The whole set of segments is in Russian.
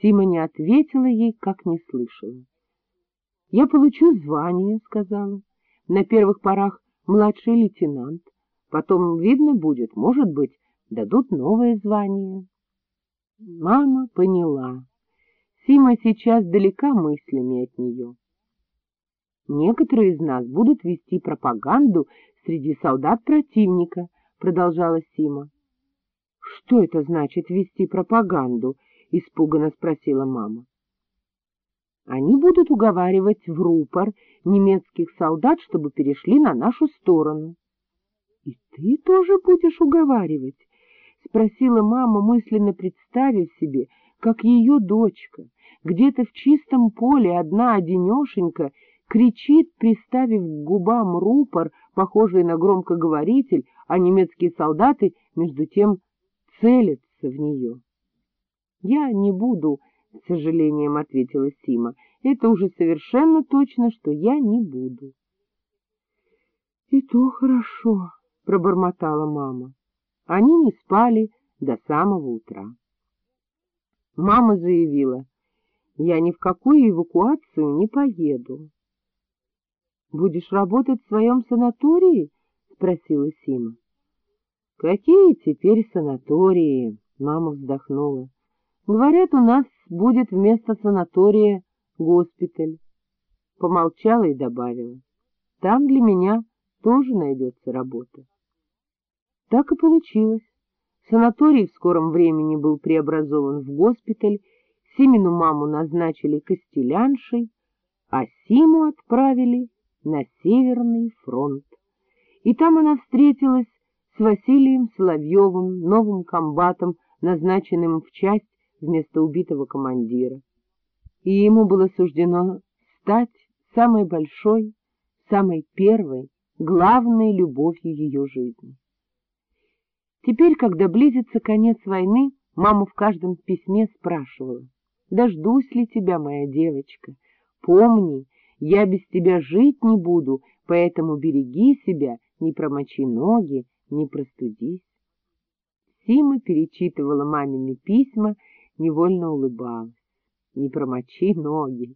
Сима не ответила ей, как не слышала. — Я получу звание, — сказала. — На первых порах младший лейтенант. Потом видно будет, может быть, дадут новое звание. Мама поняла. Сима сейчас далека мыслями от нее. Некоторые из нас будут вести пропаганду среди солдат противника, — продолжала Сима. — Что это значит вести пропаганду? — испуганно спросила мама. — Они будут уговаривать в рупор немецких солдат, чтобы перешли на нашу сторону. — И ты тоже будешь уговаривать? — спросила мама, мысленно представив себе, как ее дочка, где-то в чистом поле одна одинешенька, кричит, приставив к губам рупор, похожий на громкоговоритель, а немецкие солдаты, между тем, целятся в нее. — Я не буду, — с сожалением ответила Сима. — Это уже совершенно точно, что я не буду. — И то хорошо, — пробормотала мама. Они не спали до самого утра. Мама заявила, — я ни в какую эвакуацию не поеду. — Будешь работать в своем санатории? — спросила Сима. — Какие теперь санатории? — мама вздохнула. — Говорят, у нас будет вместо санатория госпиталь. Помолчала и добавила. — Там для меня тоже найдется работа. Так и получилось. Санаторий в скором времени был преобразован в госпиталь, Симину маму назначили костеляншей, а Симу отправили на Северный фронт. И там она встретилась с Василием Соловьевым, новым комбатом, назначенным в часть вместо убитого командира. И ему было суждено стать самой большой, самой первой, главной любовью ее жизни. Теперь, когда близится конец войны, мама в каждом письме спрашивала, «Дождусь ли тебя, моя девочка? Помни, я без тебя жить не буду, поэтому береги себя, не промочи ноги, не простудись. Сима перечитывала мамины письма, невольно улыбалась. Не промочи ноги.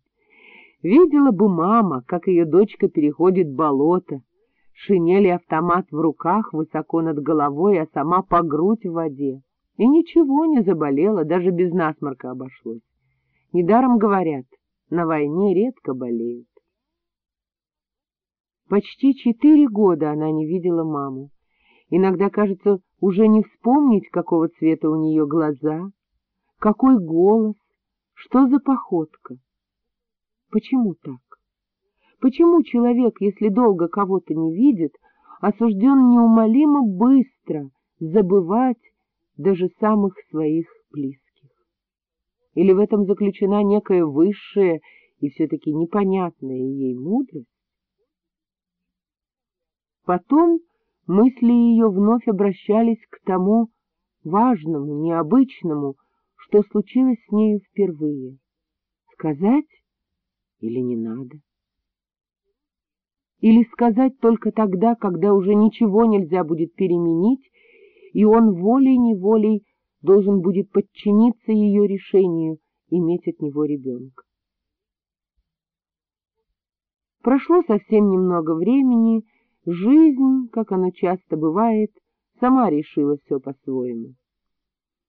Видела бы мама, как ее дочка переходит болото, шинели автомат в руках высоко над головой, а сама по грудь в воде. И ничего не заболела, даже без насморка обошлось. Недаром говорят, на войне редко болеют. Почти четыре года она не видела маму. Иногда, кажется, уже не вспомнить, какого цвета у нее глаза, какой голос, что за походка. Почему так? Почему человек, если долго кого-то не видит, осужден неумолимо быстро забывать даже самых своих близких? Или в этом заключена некая высшая и все-таки непонятная ей мудрость? Потом мысли ее вновь обращались к тому важному, необычному, что случилось с нею впервые. Сказать или не надо? Или сказать только тогда, когда уже ничего нельзя будет переменить, и он волей-неволей должен будет подчиниться ее решению иметь от него ребенка. Прошло совсем немного времени, Жизнь, как оно часто бывает, сама решила все по-своему.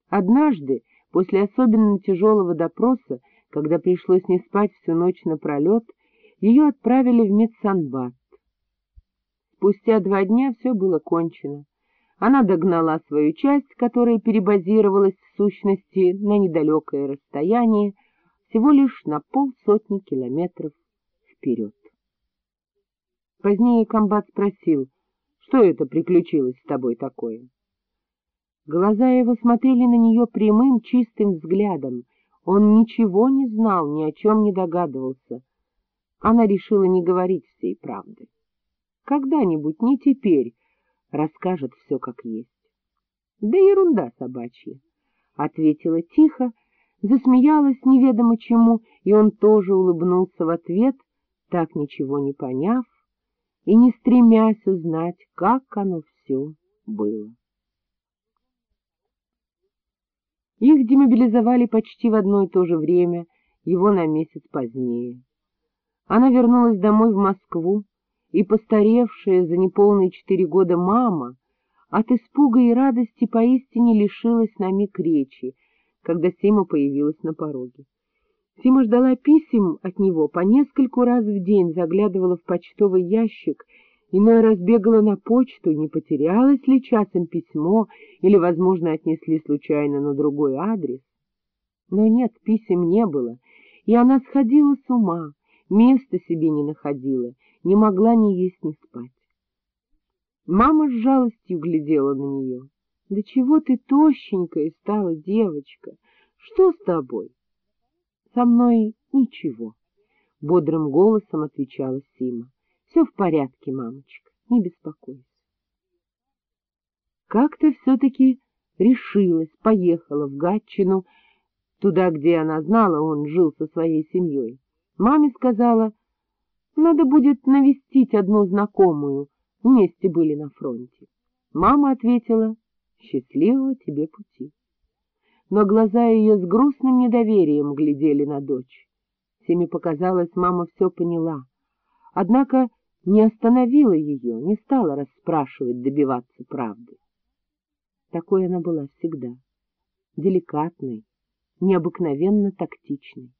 Однажды, после особенно тяжелого допроса, когда пришлось не спать всю ночь напролет, ее отправили в медсанбат. Спустя два дня все было кончено. Она догнала свою часть, которая перебазировалась в сущности на недалекое расстояние, всего лишь на полсотни километров вперед. Позднее комбат спросил, что это приключилось с тобой такое? Глаза его смотрели на нее прямым, чистым взглядом. Он ничего не знал, ни о чем не догадывался. Она решила не говорить всей правды. Когда-нибудь, не теперь, расскажет все как есть. — Да ерунда собачья, — ответила тихо, засмеялась неведомо чему, и он тоже улыбнулся в ответ, так ничего не поняв, и не стремясь узнать, как оно все было. Их демобилизовали почти в одно и то же время, его на месяц позднее. Она вернулась домой в Москву, и постаревшая за неполные четыре года мама от испуга и радости поистине лишилась на миг речи, когда Сима появилась на пороге. Сима ждала писем от него, по нескольку раз в день заглядывала в почтовый ящик, иной раз бегала на почту, не потерялось ли часом письмо или, возможно, отнесли случайно на другой адрес. Но нет, писем не было, и она сходила с ума, места себе не находила, не могла ни есть, ни спать. Мама с жалостью глядела на нее. — Да чего ты тощенькая стала, девочка? Что с тобой? — Со мной ничего, — бодрым голосом отвечала Сима. — Все в порядке, мамочка, не беспокойся. Как-то все-таки решилась, поехала в Гатчину, туда, где она знала, он жил со своей семьей. Маме сказала, надо будет навестить одну знакомую, вместе были на фронте. Мама ответила, счастливого тебе пути. Но глаза ее с грустным недоверием глядели на дочь. Семе показалось, мама все поняла. Однако не остановила ее, не стала расспрашивать, добиваться правды. Такой она была всегда, деликатной, необыкновенно тактичной.